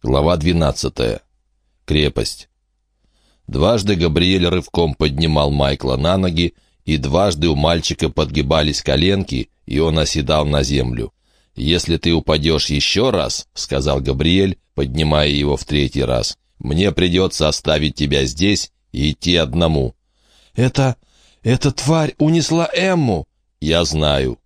Глава 12. Крепость. Дважды Габриэль рывком поднимал Майкла на ноги, и дважды у мальчика подгибались коленки, и он оседал на землю. «Если ты упадешь еще раз», — сказал Габриэль, поднимая его в третий раз, — «мне придется оставить тебя здесь и идти одному». «Это... эта тварь унесла Эмму!» «Я знаю».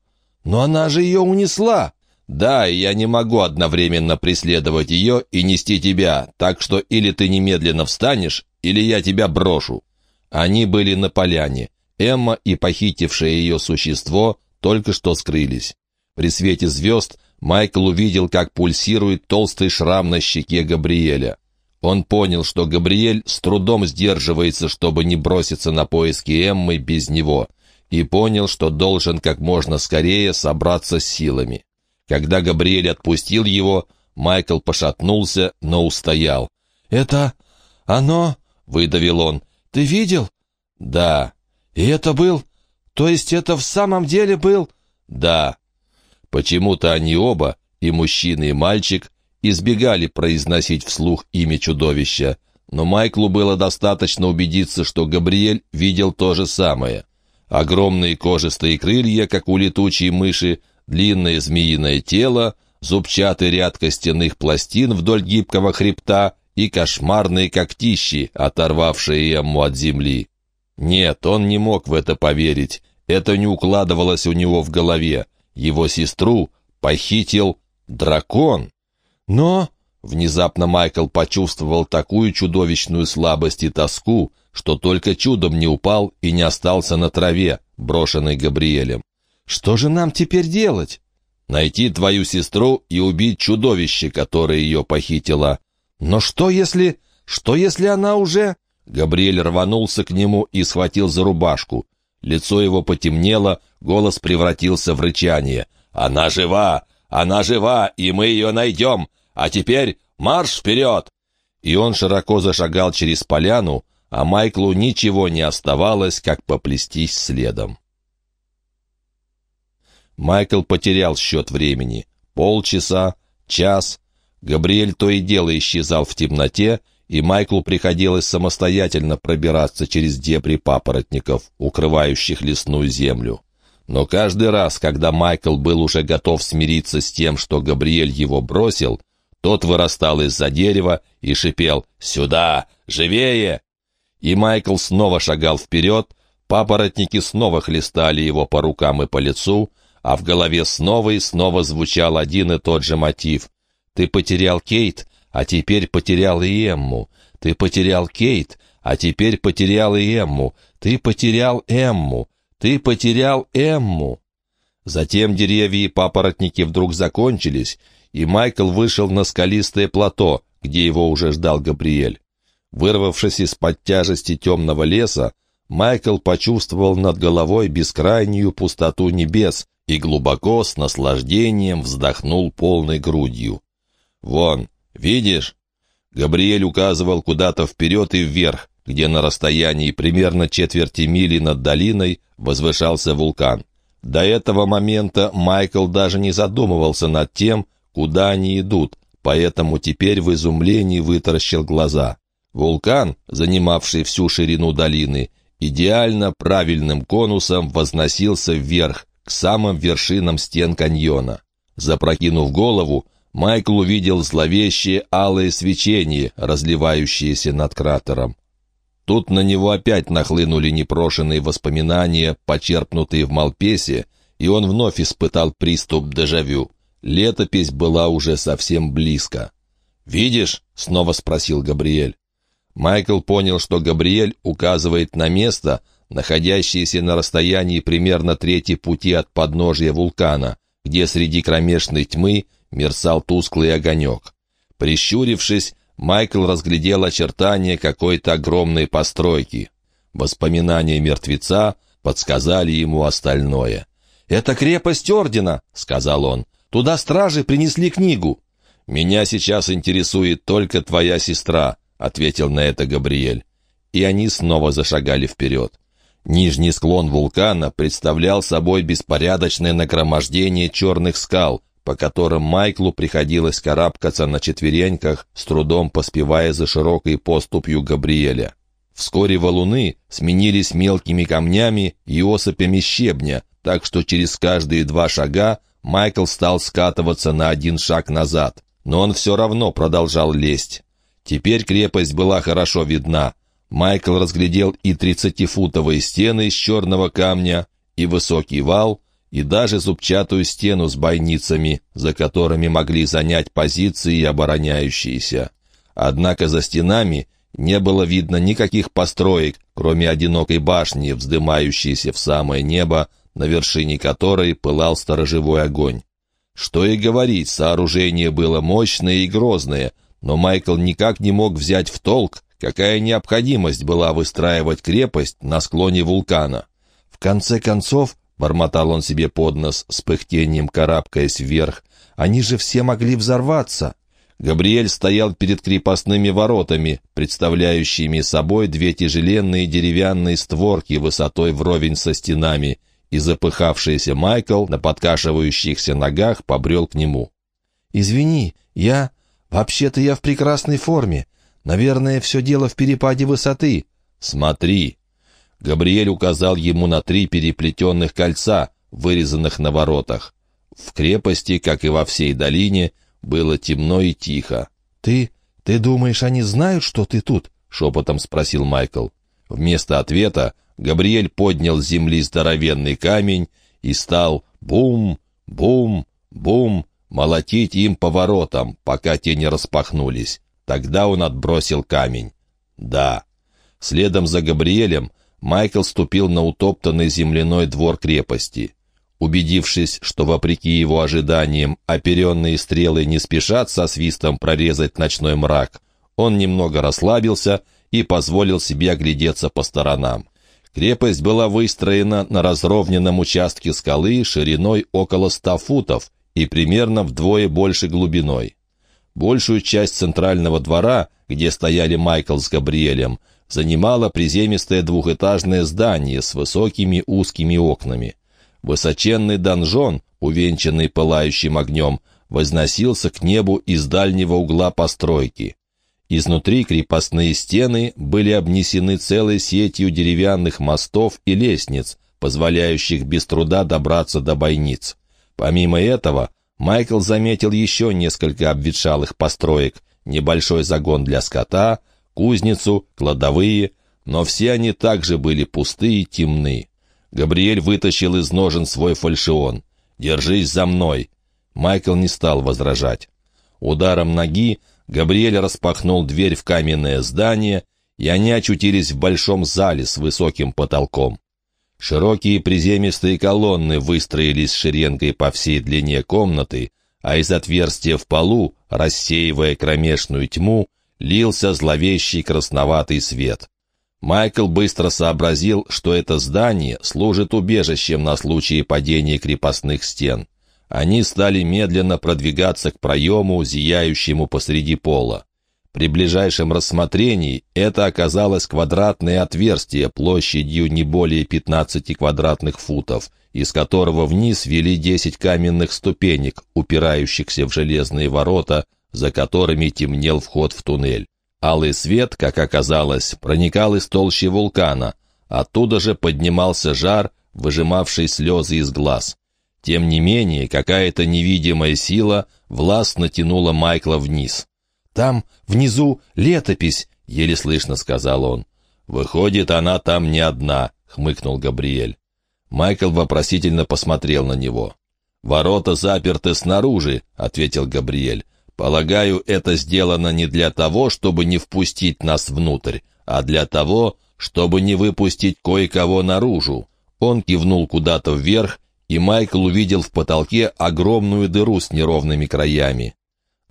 «Но она же ее унесла!» «Да, я не могу одновременно преследовать ее и нести тебя, так что или ты немедленно встанешь, или я тебя брошу». Они были на поляне. Эмма и похитившее ее существо только что скрылись. При свете звезд Майкл увидел, как пульсирует толстый шрам на щеке Габриэля. Он понял, что Габриэль с трудом сдерживается, чтобы не броситься на поиски Эммы без него, и понял, что должен как можно скорее собраться с силами. Когда Габриэль отпустил его, Майкл пошатнулся, но устоял. «Это оно?» — выдавил он. «Ты видел?» «Да». «И это был? То есть это в самом деле был?» «Да». Почему-то они оба, и мужчина, и мальчик, избегали произносить вслух имя чудовища, но Майклу было достаточно убедиться, что Габриэль видел то же самое. Огромные кожистые крылья, как у летучей мыши, длинное змеиное тело, зубчатый ряд костяных пластин вдоль гибкого хребта и кошмарные когтищи, оторвавшие ему от земли. Нет, он не мог в это поверить. Это не укладывалось у него в голове. Его сестру похитил дракон. Но внезапно Майкл почувствовал такую чудовищную слабость и тоску, что только чудом не упал и не остался на траве, брошенной Габриэлем. Что же нам теперь делать? Найти твою сестру и убить чудовище, которое ее похитило. Но что если... Что если она уже... Габриэль рванулся к нему и схватил за рубашку. Лицо его потемнело, голос превратился в рычание. «Она жива! Она жива, и мы ее найдем! А теперь марш вперед!» И он широко зашагал через поляну, а Майклу ничего не оставалось, как поплестись следом. Майкл потерял счет времени. Полчаса, час. Габриэль то и дело исчезал в темноте, и Майклу приходилось самостоятельно пробираться через дебри папоротников, укрывающих лесную землю. Но каждый раз, когда Майкл был уже готов смириться с тем, что Габриэль его бросил, тот вырастал из-за дерева и шипел «Сюда! Живее!» И Майкл снова шагал вперед, папоротники снова хлестали его по рукам и по лицу, а в голове снова и снова звучал один и тот же мотив. «Ты потерял Кейт, а теперь потерял и Эмму. Ты потерял Кейт, а теперь потерял и Эмму. Ты потерял Эмму. Ты потерял Эмму». Затем деревья и папоротники вдруг закончились, и Майкл вышел на скалистое плато, где его уже ждал Габриэль. Вырвавшись из-под тяжести темного леса, Майкл почувствовал над головой бескрайнюю пустоту небес, и глубоко с наслаждением вздохнул полной грудью. «Вон, видишь?» Габриэль указывал куда-то вперед и вверх, где на расстоянии примерно четверти мили над долиной возвышался вулкан. До этого момента Майкл даже не задумывался над тем, куда они идут, поэтому теперь в изумлении вытаращил глаза. Вулкан, занимавший всю ширину долины, идеально правильным конусом возносился вверх, к самым вершинам стен каньона. Запрокинув голову, Майкл увидел зловещее алое свечение, разливающееся над кратером. Тут на него опять нахлынули непрошенные воспоминания, почерпнутые в Малпесе, и он вновь испытал приступ дежавю. Летопись была уже совсем близко. «Видишь?» — снова спросил Габриэль. Майкл понял, что Габриэль указывает на место, находящиеся на расстоянии примерно трети пути от подножия вулкана, где среди кромешной тьмы мерцал тусклый огонек. Прищурившись, Майкл разглядел очертания какой-то огромной постройки. Воспоминания мертвеца подсказали ему остальное. «Это крепость Ордена», — сказал он. «Туда стражи принесли книгу». «Меня сейчас интересует только твоя сестра», — ответил на это Габриэль. И они снова зашагали вперед. Нижний склон вулкана представлял собой беспорядочное нагромождение черных скал, по которым Майклу приходилось карабкаться на четвереньках, с трудом поспевая за широкой поступью Габриэля. Вскоре валуны сменились мелкими камнями и осыпями щебня, так что через каждые два шага Майкл стал скатываться на один шаг назад. Но он все равно продолжал лезть. Теперь крепость была хорошо видна. Майкл разглядел и тридцатифутовые стены из черного камня, и высокий вал, и даже зубчатую стену с бойницами, за которыми могли занять позиции обороняющиеся. Однако за стенами не было видно никаких построек, кроме одинокой башни, вздымающейся в самое небо, на вершине которой пылал сторожевой огонь. Что и говорить, сооружение было мощное и грозное, но Майкл никак не мог взять в толк, какая необходимость была выстраивать крепость на склоне вулкана. В конце концов, бормотал он себе под нос, с пыхтением карабкаясь вверх, они же все могли взорваться. Габриэль стоял перед крепостными воротами, представляющими собой две тяжеленные деревянные створки высотой вровень со стенами, и запыхавшийся Майкл на подкашивающихся ногах побрел к нему. «Извини, я... Вообще-то я в прекрасной форме. Наверное, все дело в перепаде высоты». «Смотри». Габриэль указал ему на три переплетенных кольца, вырезанных на воротах. В крепости, как и во всей долине, было темно и тихо. «Ты... ты думаешь, они знают, что ты тут?» — шепотом спросил Майкл. Вместо ответа Габриэль поднял с земли здоровенный камень и стал бум, бум, бум молотить им по воротам, пока те не распахнулись. Тогда он отбросил камень. Да. Следом за Габриэлем Майкл ступил на утоптанный земляной двор крепости. Убедившись, что, вопреки его ожиданиям, оперенные стрелы не спешат со свистом прорезать ночной мрак, он немного расслабился и позволил себе оглядеться по сторонам. Крепость была выстроена на разровненном участке скалы шириной около ста футов и примерно вдвое больше глубиной. Большую часть центрального двора, где стояли Майкл с Габриэлем, занимало приземистое двухэтажное здание с высокими узкими окнами. Высоченный донжон, увенчанный пылающим огнем, возносился к небу из дальнего угла постройки. Изнутри крепостные стены были обнесены целой сетью деревянных мостов и лестниц, позволяющих без труда добраться до бойниц. Помимо этого, Майкл заметил еще несколько обветшалых построек, небольшой загон для скота, кузницу, кладовые, но все они также были пусты и темны. Габриэль вытащил из ножен свой фальшион. «Держись за мной!» Майкл не стал возражать. Ударом ноги Габриэль распахнул дверь в каменное здание, и они очутились в большом зале с высоким потолком. Широкие приземистые колонны выстроились шеренгой по всей длине комнаты, а из отверстия в полу, рассеивая кромешную тьму, лился зловещий красноватый свет. Майкл быстро сообразил, что это здание служит убежищем на случай падения крепостных стен. Они стали медленно продвигаться к проему, зияющему посреди пола. При ближайшем рассмотрении это оказалось квадратное отверстие площадью не более 15 квадратных футов, из которого вниз вели 10 каменных ступенек, упирающихся в железные ворота, за которыми темнел вход в туннель. Алый свет, как оказалось, проникал из толщи вулкана. Оттуда же поднимался жар, выжимавший слезы из глаз. Тем не менее, какая-то невидимая сила властно тянула Майкла вниз. «Там, внизу, летопись!» — еле слышно сказал он. «Выходит, она там не одна», — хмыкнул Габриэль. Майкл вопросительно посмотрел на него. «Ворота заперты снаружи», — ответил Габриэль. «Полагаю, это сделано не для того, чтобы не впустить нас внутрь, а для того, чтобы не выпустить кое-кого наружу». Он кивнул куда-то вверх, и Майкл увидел в потолке огромную дыру с неровными краями.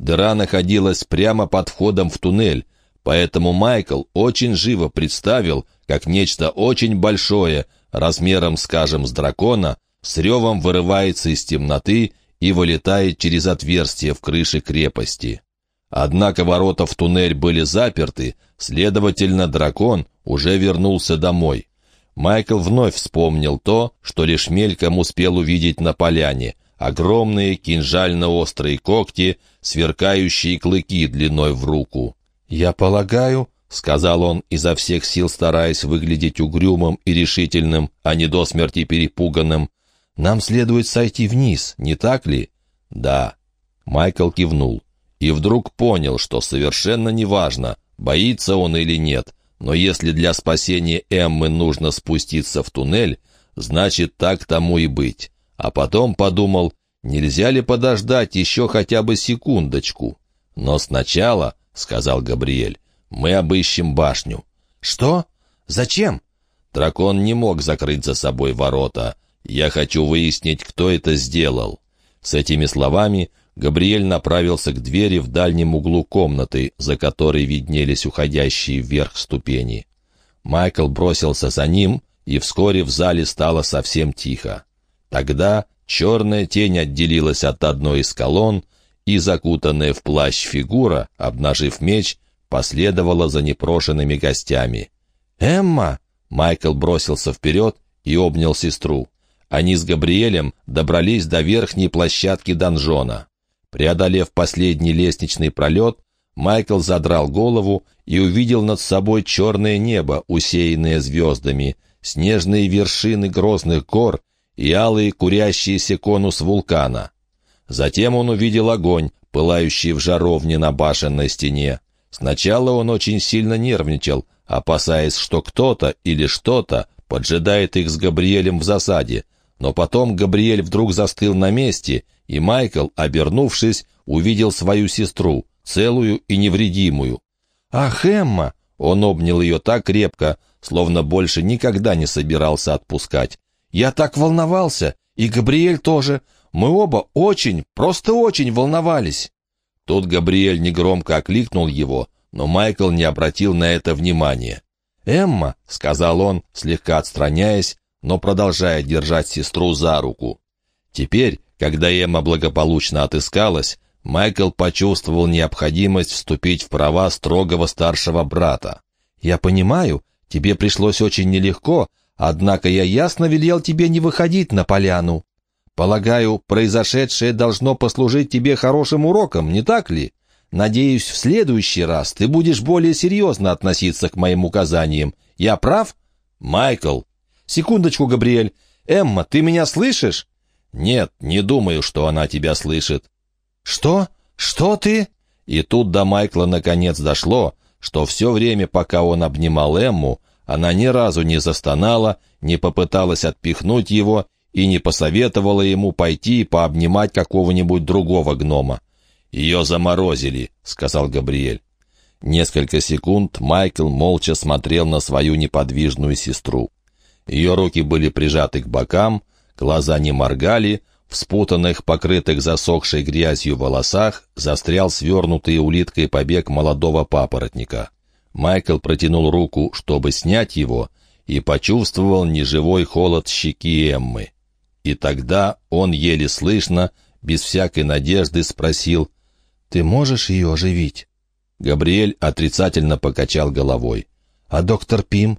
Дыра находилась прямо под входом в туннель, поэтому Майкл очень живо представил, как нечто очень большое, размером, скажем, с дракона, с ревом вырывается из темноты и вылетает через отверстие в крыше крепости. Однако ворота в туннель были заперты, следовательно, дракон уже вернулся домой. Майкл вновь вспомнил то, что лишь мельком успел увидеть на поляне, огромные кинжально-острые когти, сверкающие клыки длиной в руку. «Я полагаю», — сказал он, изо всех сил стараясь выглядеть угрюмым и решительным, а не до смерти перепуганным, «нам следует сойти вниз, не так ли?» «Да». Майкл кивнул и вдруг понял, что совершенно неважно, боится он или нет, но если для спасения Эммы нужно спуститься в туннель, значит, так тому и быть. А потом подумал, нельзя ли подождать еще хотя бы секундочку. Но сначала, — сказал Габриэль, — мы обыщем башню. Что? Зачем? Дракон не мог закрыть за собой ворота. Я хочу выяснить, кто это сделал. С этими словами Габриэль направился к двери в дальнем углу комнаты, за которой виднелись уходящие вверх ступени. Майкл бросился за ним, и вскоре в зале стало совсем тихо. Тогда черная тень отделилась от одной из колонн, и закутанная в плащ фигура, обнажив меч, последовала за непрошенными гостями. «Эмма!» — Майкл бросился вперед и обнял сестру. Они с Габриэлем добрались до верхней площадки донжона. Преодолев последний лестничный пролет, Майкл задрал голову и увидел над собой черное небо, усеянное звездами, снежные вершины грозных гор и алый курящийся конус вулкана. Затем он увидел огонь, пылающий в жаровне на башенной стене. Сначала он очень сильно нервничал, опасаясь, что кто-то или что-то поджидает их с Габриэлем в засаде, но потом Габриэль вдруг застыл на месте, и Майкл, обернувшись, увидел свою сестру, целую и невредимую. «Ах, Эмма!» Он обнял ее так крепко, словно больше никогда не собирался отпускать. «Я так волновался, и Габриэль тоже. Мы оба очень, просто очень волновались». Тут Габриэль негромко окликнул его, но Майкл не обратил на это внимания. «Эмма», — сказал он, слегка отстраняясь, но продолжая держать сестру за руку. Теперь, когда Эмма благополучно отыскалась, Майкл почувствовал необходимость вступить в права строгого старшего брата. «Я понимаю, тебе пришлось очень нелегко, однако я ясно велел тебе не выходить на поляну. Полагаю, произошедшее должно послужить тебе хорошим уроком, не так ли? Надеюсь, в следующий раз ты будешь более серьезно относиться к моим указаниям. Я прав?» «Майкл», «Секундочку, Габриэль. Эмма, ты меня слышишь?» «Нет, не думаю, что она тебя слышит». «Что? Что ты?» И тут до Майкла наконец дошло, что все время, пока он обнимал Эмму, она ни разу не застонала, не попыталась отпихнуть его и не посоветовала ему пойти и пообнимать какого-нибудь другого гнома. «Ее заморозили», — сказал Габриэль. Несколько секунд Майкл молча смотрел на свою неподвижную сестру. Ее руки были прижаты к бокам, глаза не моргали, в спутанных, покрытых засохшей грязью волосах застрял свернутый улиткой побег молодого папоротника. Майкл протянул руку, чтобы снять его, и почувствовал неживой холод щеки Эммы. И тогда он еле слышно, без всякой надежды, спросил, «Ты можешь ее оживить?» Габриэль отрицательно покачал головой. «А доктор Пим?»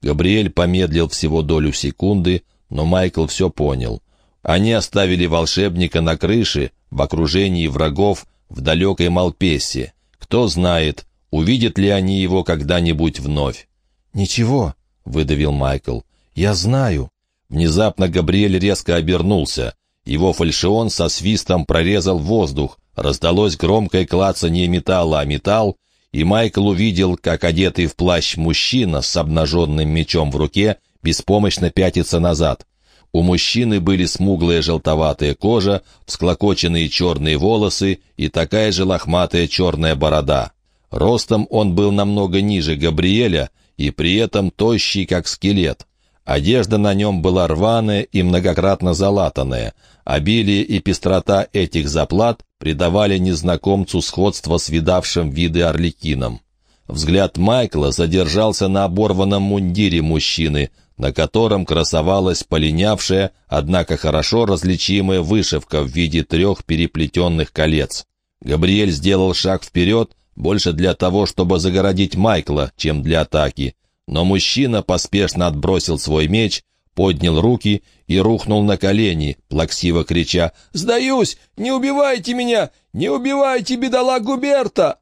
Габриэль помедлил всего долю секунды, но Майкл все понял. Они оставили волшебника на крыше, в окружении врагов, в далекой Малпессе. Кто знает, увидят ли они его когда-нибудь вновь. «Ничего», — выдавил Майкл, — «я знаю». Внезапно Габриэль резко обернулся. Его фальшион со свистом прорезал воздух, раздалось громкое клацанье металла о металл, и Майкл увидел, как одетый в плащ мужчина с обнаженным мечом в руке беспомощно пятится назад. У мужчины были смуглая желтоватая кожа, всклокоченные черные волосы и такая же лохматая черная борода. Ростом он был намного ниже Габриэля и при этом тощий, как скелет. Одежда на нем была рваная и многократно залатанная. Обилие и пестрота этих заплат придавали незнакомцу сходство с видавшим виды орликином. Взгляд Майкла задержался на оборванном мундире мужчины, на котором красовалась полинявшая, однако хорошо различимая вышивка в виде трех переплетенных колец. Габриэль сделал шаг вперед, больше для того, чтобы загородить Майкла, чем для атаки, но мужчина поспешно отбросил свой меч, поднял руки и рухнул на колени, плаксиво крича «Сдаюсь! Не убивайте меня! Не убивайте бедолагу Берта!»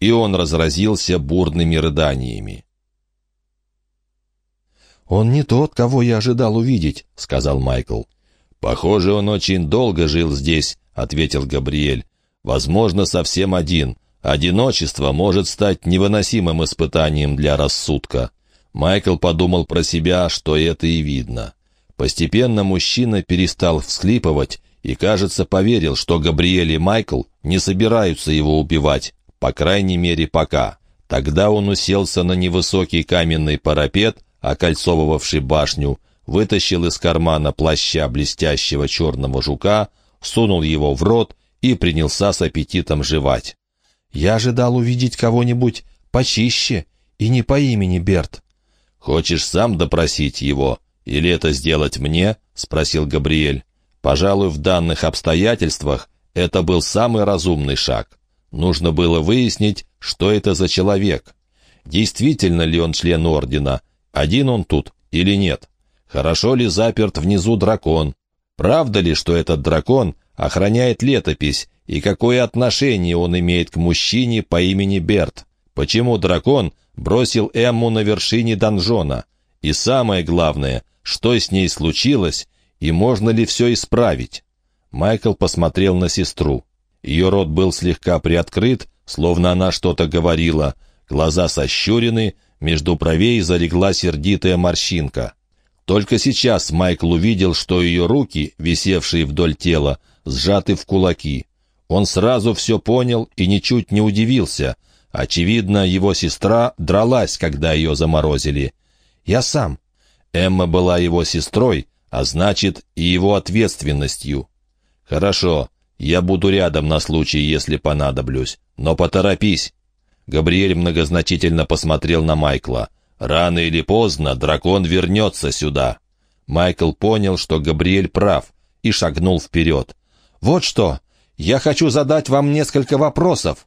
И он разразился бурными рыданиями. «Он не тот, кого я ожидал увидеть», — сказал Майкл. «Похоже, он очень долго жил здесь», — ответил Габриэль. «Возможно, совсем один. Одиночество может стать невыносимым испытанием для рассудка». Майкл подумал про себя, что это и видно. Постепенно мужчина перестал всхлипывать и, кажется, поверил, что Габриэль и Майкл не собираются его убивать, по крайней мере, пока. Тогда он уселся на невысокий каменный парапет, окольцовывавший башню, вытащил из кармана плаща блестящего черного жука, сунул его в рот и принялся с аппетитом жевать. «Я ожидал увидеть кого-нибудь почище и не по имени Берт». «Хочешь сам допросить его? Или это сделать мне?» — спросил Габриэль. «Пожалуй, в данных обстоятельствах это был самый разумный шаг. Нужно было выяснить, что это за человек. Действительно ли он член Ордена, один он тут или нет? Хорошо ли заперт внизу дракон? Правда ли, что этот дракон охраняет летопись, и какое отношение он имеет к мужчине по имени Берт? Почему дракон бросил Эмму на вершине донжона? И самое главное, что с ней случилось, и можно ли все исправить? Майкл посмотрел на сестру. Ее рот был слегка приоткрыт, словно она что-то говорила, глаза сощурены, между бровей залегла сердитая морщинка. Только сейчас Майкл увидел, что ее руки, висевшие вдоль тела, сжаты в кулаки. Он сразу все понял и ничуть не удивился. Очевидно, его сестра дралась, когда ее заморозили. «Я сам». Эмма была его сестрой, а значит, и его ответственностью. «Хорошо, я буду рядом на случай, если понадоблюсь. Но поторопись. Габриэль многозначительно посмотрел на Майкла. «Рано или поздно дракон вернется сюда». Майкл понял, что Габриэль прав, и шагнул вперед. «Вот что! Я хочу задать вам несколько вопросов!»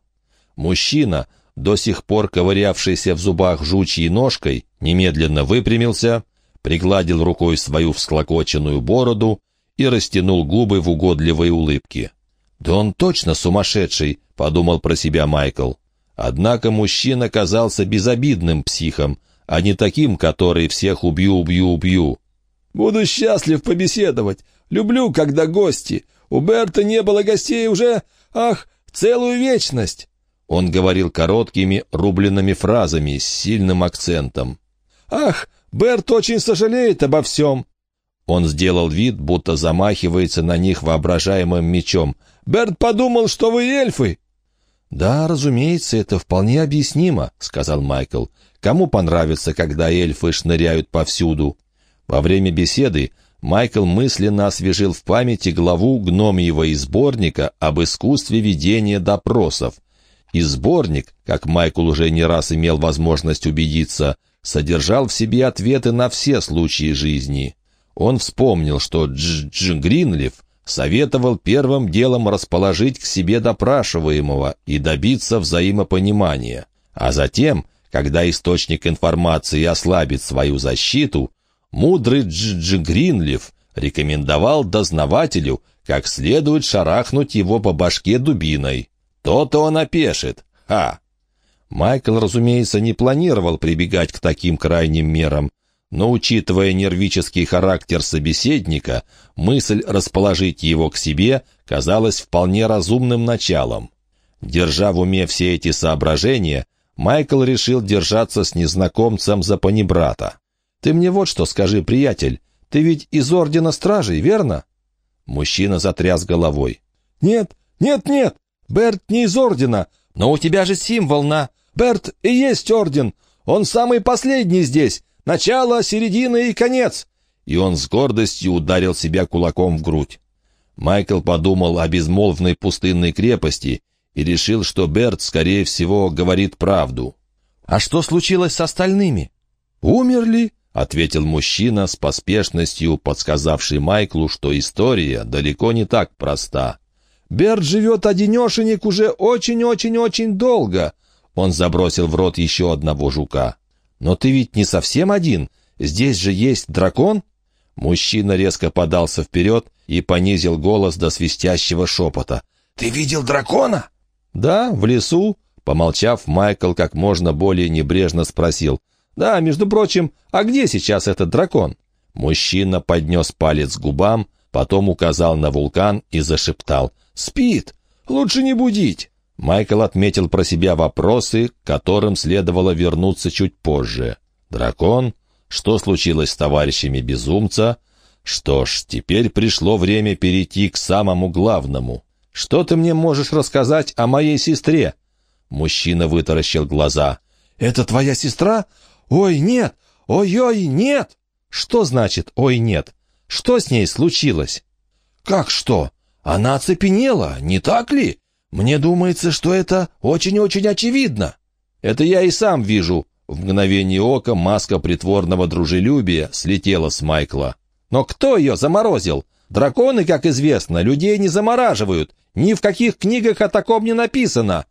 Мужчина, до сих пор ковырявшийся в зубах жучьей ножкой, немедленно выпрямился, пригладил рукой свою всклокоченную бороду и растянул губы в угодливой улыбке. «Да он точно сумасшедший!» — подумал про себя Майкл. Однако мужчина казался безобидным психом, а не таким, который всех убью, убью, убью. «Буду счастлив побеседовать. Люблю, когда гости. У Берта не было гостей уже, ах, целую вечность». Он говорил короткими, рубленными фразами с сильным акцентом. «Ах, Берт очень сожалеет обо всем». Он сделал вид, будто замахивается на них воображаемым мечом. «Берт подумал, что вы эльфы». «Да, разумеется, это вполне объяснимо», — сказал Майкл. «Кому понравится, когда эльфы шныряют повсюду?» Во время беседы Майкл мысленно освежил в памяти главу гномьего сборника об искусстве ведения допросов. И сборник, как Майкл уже не раз имел возможность убедиться, содержал в себе ответы на все случаи жизни. Он вспомнил, что Дж. Дж. Гринлиф советовал первым делом расположить к себе допрашиваемого и добиться взаимопонимания, а затем, когда источник информации ослабит свою защиту, мудрый Джиджи Гринлиф рекомендовал дознавателю как следует шарахнуть его по башке дубиной. То-то он опешит. Ха! Майкл, разумеется, не планировал прибегать к таким крайним мерам, но, учитывая нервический характер собеседника, мысль расположить его к себе казалась вполне разумным началом. Держа в уме все эти соображения, Майкл решил держаться с незнакомцем за панибрата. «Ты мне вот что скажи, приятель, ты ведь из Ордена Стражей, верно?» Мужчина затряс головой. «Нет, нет, нет, Берт не из Ордена, но у тебя же символ на... Берт и есть Орден, он самый последний здесь, Начало, середина и конец!» И он с гордостью ударил себя кулаком в грудь. Майкл подумал о безмолвной пустынной крепости и решил, что Берт, скорее всего, говорит правду. «А что случилось с остальными?» «Умерли?» — ответил мужчина с поспешностью, подсказавший Майклу, что история далеко не так проста. «Берт живет одинешенек уже очень-очень-очень долго!» Он забросил в рот еще одного жука. «Но ты ведь не совсем один. Здесь же есть дракон?» Мужчина резко подался вперед и понизил голос до свистящего шепота. «Ты видел дракона?» «Да, в лесу», — помолчав, Майкл как можно более небрежно спросил. «Да, между прочим, а где сейчас этот дракон?» Мужчина поднес палец к губам, потом указал на вулкан и зашептал. «Спит! Лучше не будить!» Майкл отметил про себя вопросы, к которым следовало вернуться чуть позже. «Дракон? Что случилось с товарищами безумца?» «Что ж, теперь пришло время перейти к самому главному. Что ты мне можешь рассказать о моей сестре?» Мужчина вытаращил глаза. «Это твоя сестра? Ой, нет! Ой-ой, нет!» «Что значит «ой, нет»? Что с ней случилось?» «Как что? Она оцепенела, не так ли? Мне думается, что это очень-очень очевидно». «Это я и сам вижу». В мгновение ока маска притворного дружелюбия слетела с Майкла. «Но кто ее заморозил? Драконы, как известно, людей не замораживают. Ни в каких книгах о таком не написано».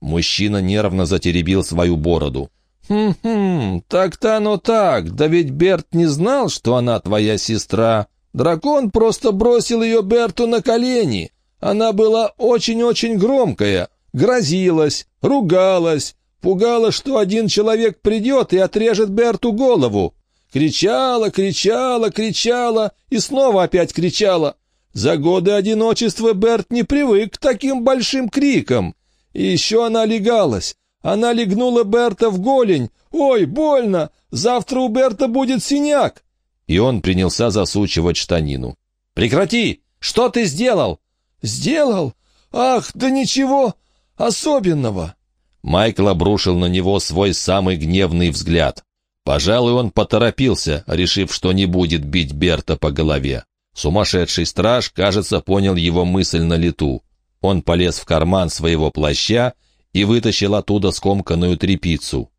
Мужчина нервно затеребил свою бороду. «Хм-хм, так-то оно так, да ведь Берт не знал, что она твоя сестра. Дракон просто бросил ее Берту на колени. Она была очень-очень громкая, грозилась, ругалась, пугала, что один человек придет и отрежет Берту голову. Кричала, кричала, кричала и снова опять кричала. За годы одиночества Берт не привык к таким большим крикам. И еще она легалась, она легнула Берта в голень. «Ой, больно! Завтра у Берта будет синяк!» И он принялся засучивать штанину. «Прекрати! Что ты сделал?» «Сделал? Ах, да ничего особенного!» Майкл обрушил на него свой самый гневный взгляд. Пожалуй, он поторопился, решив, что не будет бить Берта по голове. Сумасшедший страж, кажется, понял его мысль на лету. Он полез в карман своего плаща и вытащил оттуда скомканную трепицу.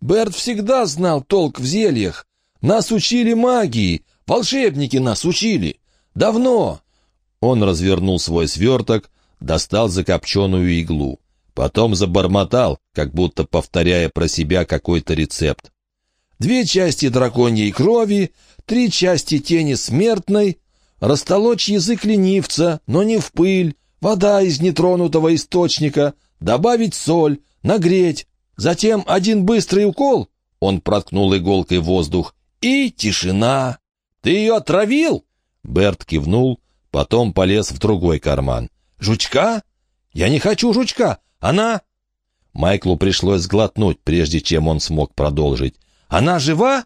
«Берт всегда знал толк в зельях. Нас учили магии, волшебники нас учили. Давно!» Он развернул свой сверток, достал закопченную иглу. Потом забормотал, как будто повторяя про себя какой-то рецепт. «Две части драконьей крови, три части тени смертной, растолочь язык ленивца, но не в пыль, вода из нетронутого источника, добавить соль, нагреть, затем один быстрый укол, он проткнул иголкой воздух, и тишина. «Ты ее отравил?» Берт кивнул, потом полез в другой карман. «Жучка? Я не хочу жучка! Она...» Майклу пришлось сглотнуть, прежде чем он смог продолжить. «Она жива?»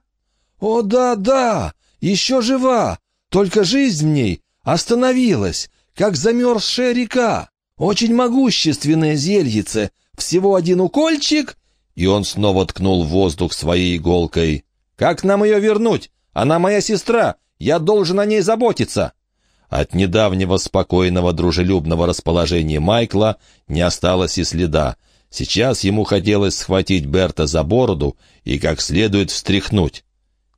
«О, да-да, еще жива, только жизнь в ней остановилась, как замерзшая река. «Очень могущественное зельице! Всего один укольчик!» И он снова ткнул в воздух своей иголкой. «Как нам ее вернуть? Она моя сестра! Я должен о ней заботиться!» От недавнего спокойного дружелюбного расположения Майкла не осталось и следа. Сейчас ему хотелось схватить Берта за бороду и как следует встряхнуть.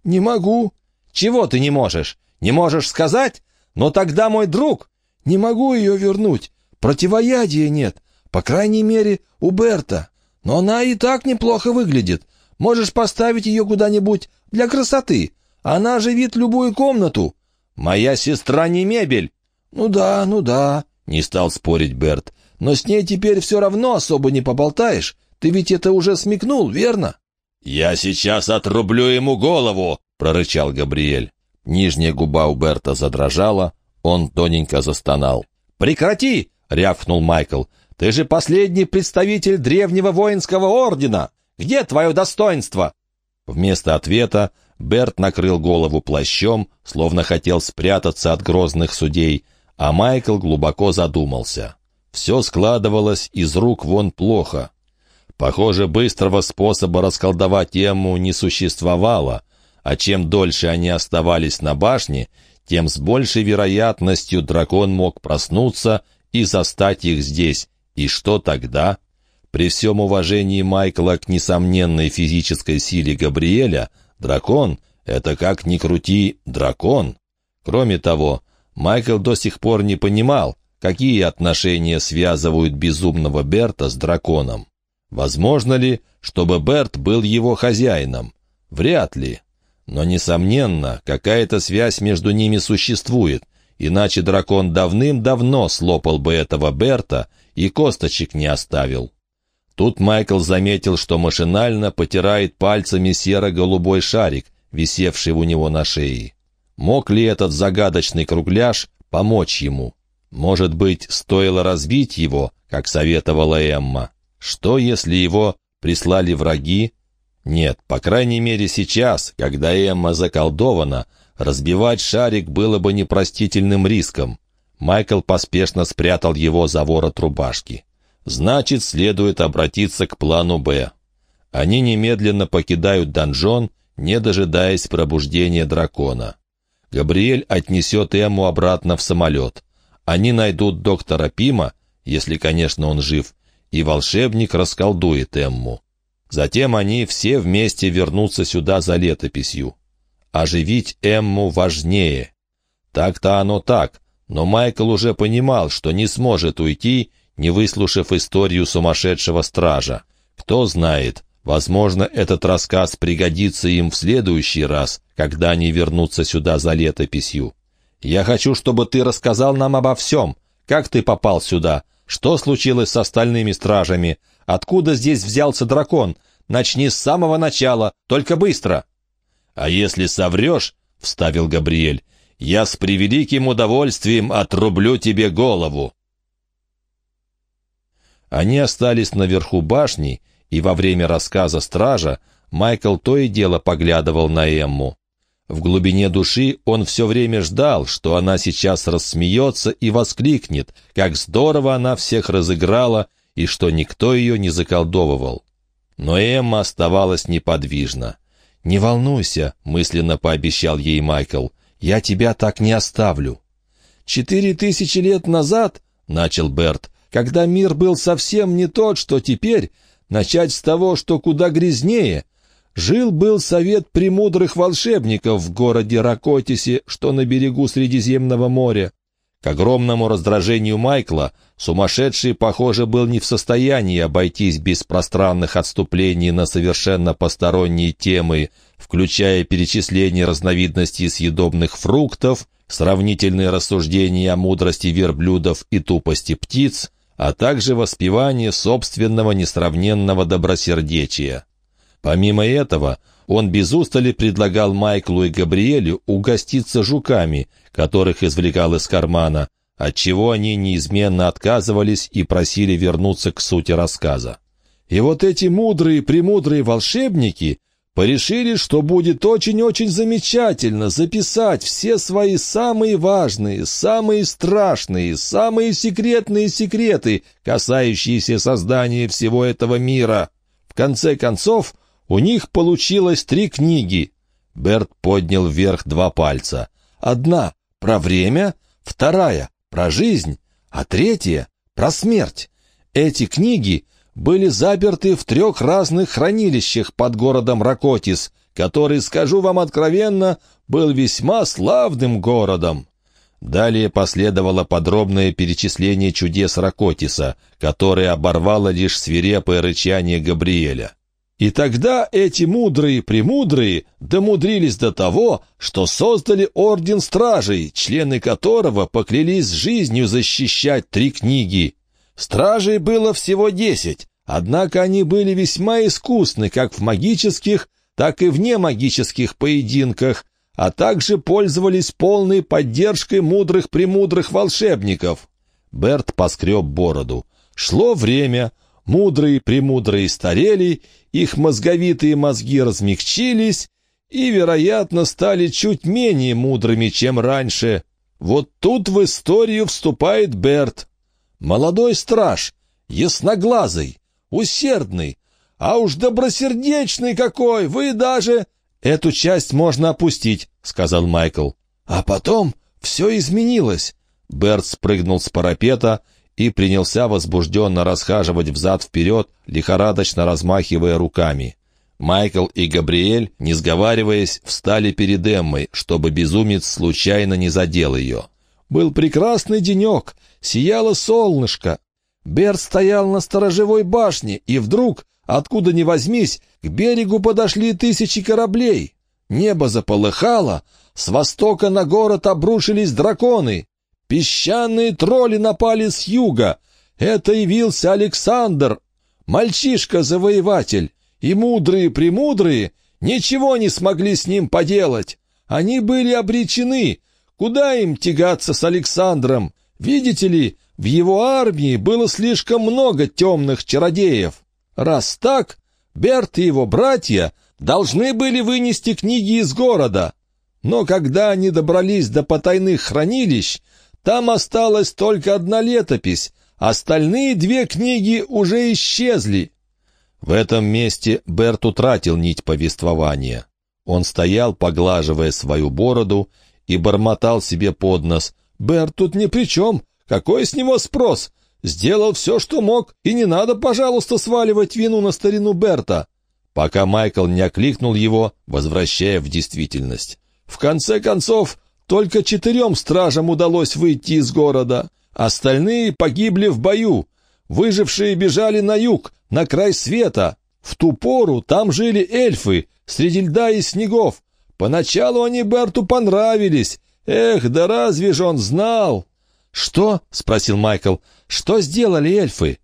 «Не могу». «Чего ты не можешь? Не можешь сказать? Но тогда мой друг...» «Не могу ее вернуть. Противоядия нет, по крайней мере, у Берта. Но она и так неплохо выглядит. Можешь поставить ее куда-нибудь для красоты. Она оживит любую комнату. Моя сестра не мебель. Ну да, ну да, не стал спорить Берт. Но с ней теперь все равно особо не поболтаешь. Ты ведь это уже смекнул, верно? «Я сейчас отрублю ему голову!» — прорычал Габриэль. Нижняя губа у Берта задрожала, он тоненько застонал. «Прекрати! — рявкнул Майкл. «Ты же последний представитель древнего воинского ордена! Где твое достоинство?» Вместо ответа Берт накрыл голову плащом, словно хотел спрятаться от грозных судей, а Майкл глубоко задумался. Все складывалось из рук вон плохо. Похоже, быстрого способа расколдовать Эмму не существовало, а чем дольше они оставались на башне, тем с большей вероятностью дракон мог проснуться и застать их здесь. И что тогда? При всем уважении Майкла к несомненной физической силе Габриэля, дракон — это как ни крути дракон. Кроме того, Майкл до сих пор не понимал, какие отношения связывают безумного Берта с драконом. Возможно ли, чтобы Берт был его хозяином? Вряд ли. Но, несомненно, какая-то связь между ними существует, иначе дракон давным-давно слопал бы этого Берта и косточек не оставил. Тут Майкл заметил, что машинально потирает пальцами серо-голубой шарик, висевший у него на шее. Мог ли этот загадочный кругляш помочь ему? Может быть, стоило разбить его, как советовала Эмма? Что, если его прислали враги? Нет, по крайней мере сейчас, когда Эмма заколдована, разбивать шарик было бы непростительным риском. Майкл поспешно спрятал его за ворот рубашки. Значит, следует обратиться к плану «Б». Они немедленно покидают донжон, не дожидаясь пробуждения дракона. Габриэль отнесет Эму обратно в самолет. Они найдут доктора Пима, если, конечно, он жив, и волшебник расколдует Эмму. Затем они все вместе вернутся сюда за летописью. Оживить Эмму важнее. Так-то оно так, но Майкл уже понимал, что не сможет уйти, не выслушав историю сумасшедшего стража. Кто знает, возможно, этот рассказ пригодится им в следующий раз, когда они вернутся сюда за летописью. «Я хочу, чтобы ты рассказал нам обо всем. Как ты попал сюда? Что случилось с остальными стражами? Откуда здесь взялся дракон? Начни с самого начала, только быстро!» «А если соврешь, — вставил Габриэль, — я с превеликим удовольствием отрублю тебе голову!» Они остались наверху башни, и во время рассказа стража Майкл то и дело поглядывал на Эмму. В глубине души он все время ждал, что она сейчас рассмеется и воскликнет, как здорово она всех разыграла и что никто ее не заколдовывал. Но Эмма оставалась неподвижна. «Не волнуйся», — мысленно пообещал ей Майкл, — «я тебя так не оставлю». «Четыре тысячи лет назад», — начал Берт, когда мир был совсем не тот, что теперь, начать с того, что куда грязнее. Жил-был совет премудрых волшебников в городе Ракотисе, что на берегу Средиземного моря. К огромному раздражению Майкла сумасшедший, похоже, был не в состоянии обойтись без пространных отступлений на совершенно посторонние темы, включая перечисление разновидностей съедобных фруктов, сравнительные рассуждения о мудрости верблюдов и тупости птиц, а также воспевание собственного несравненного добросердечия. Помимо этого, он без устали предлагал Майклу и Габриэлю угоститься жуками, которых извлекал из кармана, отчего они неизменно отказывались и просили вернуться к сути рассказа. И вот эти мудрые, премудрые волшебники порешили, что будет очень-очень замечательно записать все свои самые важные, самые страшные, самые секретные секреты, касающиеся создания всего этого мира. В конце концов, у них получилось три книги. Берт поднял вверх два пальца. Одна — про время, вторая — про жизнь, а третья — про смерть. Эти книги — были заперты в трех разных хранилищах под городом Ракотис, который, скажу вам откровенно, был весьма славным городом. Далее последовало подробное перечисление чудес Ракотиса, которое оборвало лишь свирепое рычание Габриэля. И тогда эти мудрые-премудрые домудрились до того, что создали Орден Стражей, члены которого поклялись жизнью защищать три книги. Стражей было всего десять, Однако они были весьма искусны как в магических, так и вне магических поединках, а также пользовались полной поддержкой мудрых-премудрых волшебников. Берт поскреб бороду. Шло время, мудрые-премудрые старели, их мозговитые мозги размягчились и, вероятно, стали чуть менее мудрыми, чем раньше. Вот тут в историю вступает Берт. Молодой страж, ясноглазый, усердный, а уж добросердечный какой, вы даже...» «Эту часть можно опустить», — сказал Майкл. «А потом все изменилось». Берт спрыгнул с парапета и принялся возбужденно расхаживать взад-вперед, лихорадочно размахивая руками. Майкл и Габриэль, не сговариваясь, встали перед Эммой, чтобы безумец случайно не задел ее. «Был прекрасный денек, сияло солнышко, Берт стоял на сторожевой башне, и вдруг, откуда ни возьмись, к берегу подошли тысячи кораблей. Небо заполыхало, с востока на город обрушились драконы. Песчаные тролли напали с юга. Это явился Александр, мальчишка-завоеватель. И мудрые-премудрые ничего не смогли с ним поделать. Они были обречены. Куда им тягаться с Александром? Видите ли, в его армии было слишком много темных чародеев. Раз так, Берт и его братья должны были вынести книги из города. Но когда они добрались до потайных хранилищ, там осталась только одна летопись, остальные две книги уже исчезли. В этом месте Берт утратил нить повествования. Он стоял, поглаживая свою бороду, и бормотал себе под нос. «Берт тут ни при чем. Какой с него спрос? Сделал все, что мог, и не надо, пожалуйста, сваливать вину на старину Берта». Пока Майкл не окликнул его, возвращая в действительность. «В конце концов, только четырем стражам удалось выйти из города. Остальные погибли в бою. Выжившие бежали на юг, на край света. В ту пору там жили эльфы, среди льда и снегов. Поначалу они Берту понравились. Эх, да разве же он знал? «Что?» — спросил Майкл. «Что сделали эльфы?»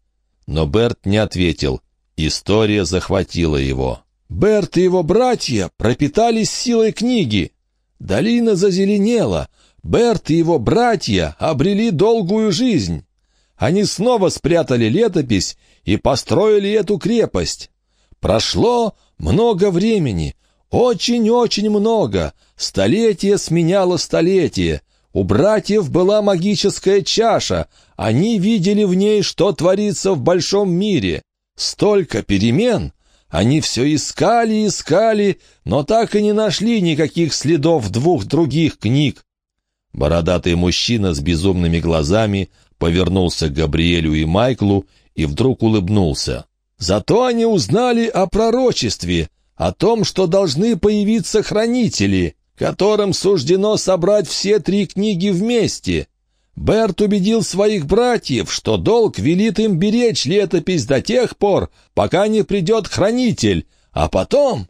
Но Берт не ответил. История захватила его. Берт и его братья пропитались силой книги. Долина зазеленела. Берт и его братья обрели долгую жизнь. Они снова спрятали летопись и построили эту крепость. Прошло много времени, очень-очень много. Столетие сменяло столетие. У братьев была магическая чаша. Они видели в ней, что творится в большом мире. Столько перемен. Они все искали, искали, но так и не нашли никаких следов двух других книг. Бородатый мужчина с безумными глазами повернулся к Габриэлю и Майклу и вдруг улыбнулся. «Зато они узнали о пророчестве, о том, что должны появиться хранители, которым суждено собрать все три книги вместе. Берт убедил своих братьев, что долг велит им беречь летопись до тех пор, пока не придет хранитель, а потом...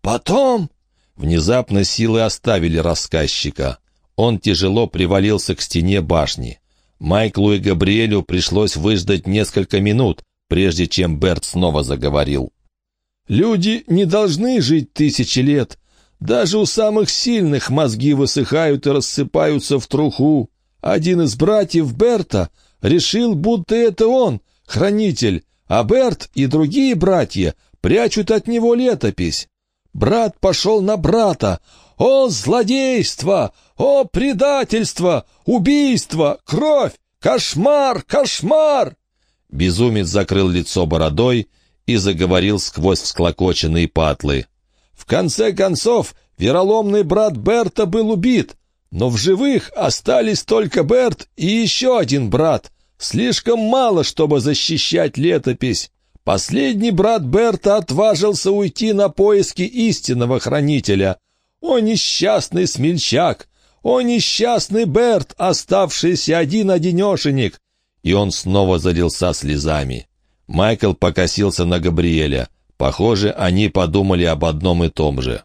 потом...» Внезапно силы оставили рассказчика. Он тяжело привалился к стене башни. Майклу и Габриэлю пришлось выждать несколько минут, прежде чем Берт снова заговорил. Люди не должны жить тысячи лет. Даже у самых сильных мозги высыхают и рассыпаются в труху. Один из братьев Берта решил, будто это он, хранитель, а Берт и другие братья прячут от него летопись. Брат пошел на брата. О, злодейство! О, предательство! Убийство! Кровь! Кошмар! Кошмар! Безумец закрыл лицо бородой и заговорил сквозь всклокоченные патлы. В конце концов, вероломный брат Берта был убит, но в живых остались только Берт и еще один брат. Слишком мало, чтобы защищать летопись. Последний брат Берта отважился уйти на поиски истинного хранителя. О, несчастный смельчак! О, несчастный Берт, оставшийся один-одинешенек! И он снова залился слезами. Майкл покосился на Габриэля. Похоже, они подумали об одном и том же.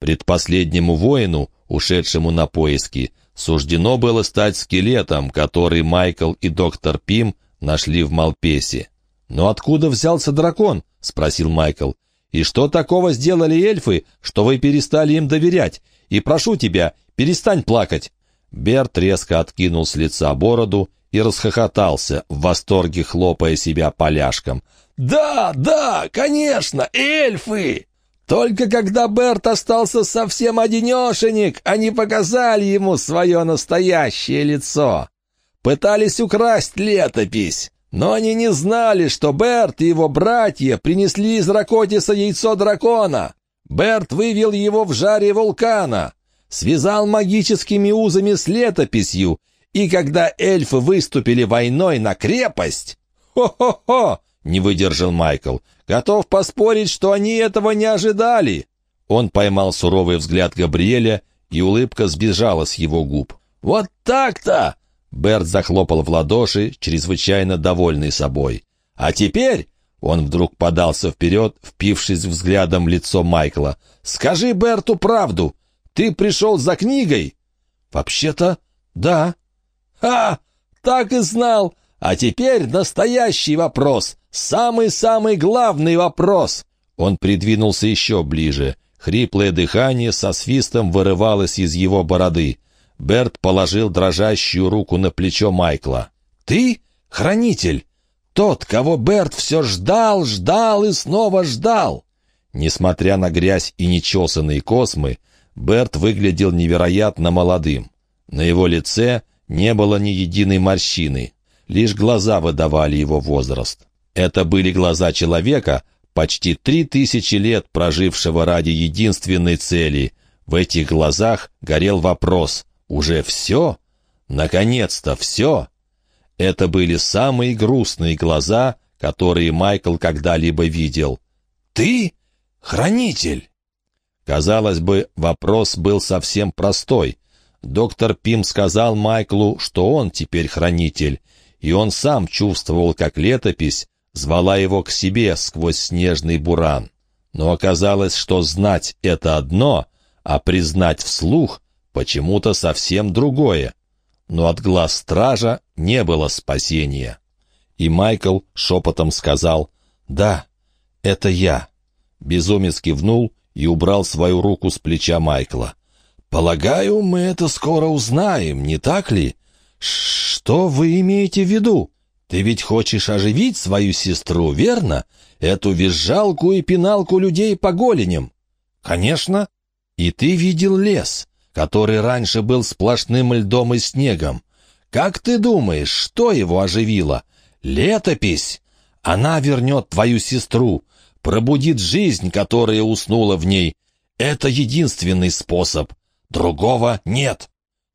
Предпоследнему воину, ушедшему на поиски, суждено было стать скелетом, который Майкл и доктор Пим нашли в Малпесе. «Но откуда взялся дракон?» — спросил Майкл. «И что такого сделали эльфы, что вы перестали им доверять? И прошу тебя, перестань плакать!» Берт резко откинул с лица бороду и расхохотался, в восторге хлопая себя поляшком. «Да, да, конечно, эльфы!» Только когда Берт остался совсем одинешенек, они показали ему свое настоящее лицо. Пытались украсть летопись, но они не знали, что Берт и его братья принесли из Ракотиса яйцо дракона. Берт вывел его в жаре вулкана, связал магическими узами с летописью и когда эльфы выступили войной на крепость... «Хо-хо-хо!» — не выдержал Майкл. «Готов поспорить, что они этого не ожидали!» Он поймал суровый взгляд Габриэля, и улыбка сбежала с его губ. «Вот так-то!» — Берт захлопал в ладоши, чрезвычайно довольный собой. «А теперь Он вдруг подался вперед, впившись взглядом в лицо Майкла. «Скажи Берту правду. Ты пришел за книгой?» «Вообще-то, да». «А, так и знал. А теперь настоящий вопрос. Самый-самый главный вопрос». Он придвинулся еще ближе. Хриплое дыхание со свистом вырывалось из его бороды. Берт положил дрожащую руку на плечо Майкла. «Ты хранитель? Тот, кого Берт все ждал, ждал и снова ждал!» Несмотря на грязь и нечесанные космы, Берт выглядел невероятно молодым. На его лице не было ни единой морщины, лишь глаза выдавали его возраст. Это были глаза человека, почти три тысячи лет прожившего ради единственной цели. В этих глазах горел вопрос «Уже все? Наконец-то все?» Это были самые грустные глаза, которые Майкл когда-либо видел. «Ты хранитель?» Казалось бы, вопрос был совсем простой. Доктор Пим сказал Майклу, что он теперь хранитель, и он сам чувствовал, как летопись звала его к себе сквозь снежный буран. Но оказалось, что знать — это одно, а признать вслух — почему-то совсем другое. Но от глаз стража не было спасения. И Майкл шепотом сказал «Да, это я». Безумец кивнул и убрал свою руку с плеча Майкла. «Полагаю, мы это скоро узнаем, не так ли? Что вы имеете в виду?» Ты ведь хочешь оживить свою сестру, верно? Эту визжалку и пиналку людей по голеням. Конечно. И ты видел лес, который раньше был сплошным льдом и снегом. Как ты думаешь, что его оживило? Летопись. Она вернет твою сестру, пробудит жизнь, которая уснула в ней. Это единственный способ. Другого нет.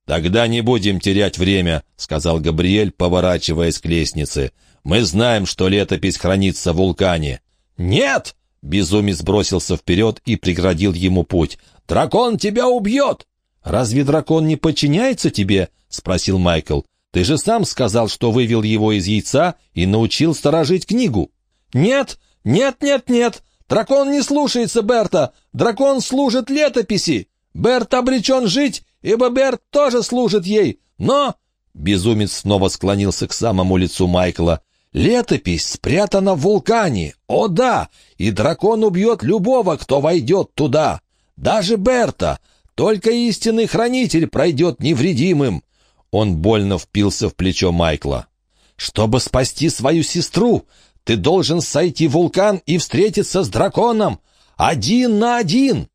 «Тогда не будем терять время», — сказал Габриэль, поворачиваясь к лестнице. «Мы знаем, что летопись хранится в вулкане». «Нет!» — безумец бросился вперед и преградил ему путь. «Дракон тебя убьет!» «Разве дракон не подчиняется тебе?» — спросил Майкл. «Ты же сам сказал, что вывел его из яйца и научил сторожить книгу». «Нет, нет, нет, нет! Дракон не слушается Берта! Дракон служит летописи! Берт обречен жить ибо Берт тоже служит ей, но...» Безумец снова склонился к самому лицу Майкла. «Летопись спрятана в вулкане, о да, и дракон убьет любого, кто войдет туда, даже Берта, только истинный хранитель пройдет невредимым». Он больно впился в плечо Майкла. «Чтобы спасти свою сестру, ты должен сойти в вулкан и встретиться с драконом. Один на один!»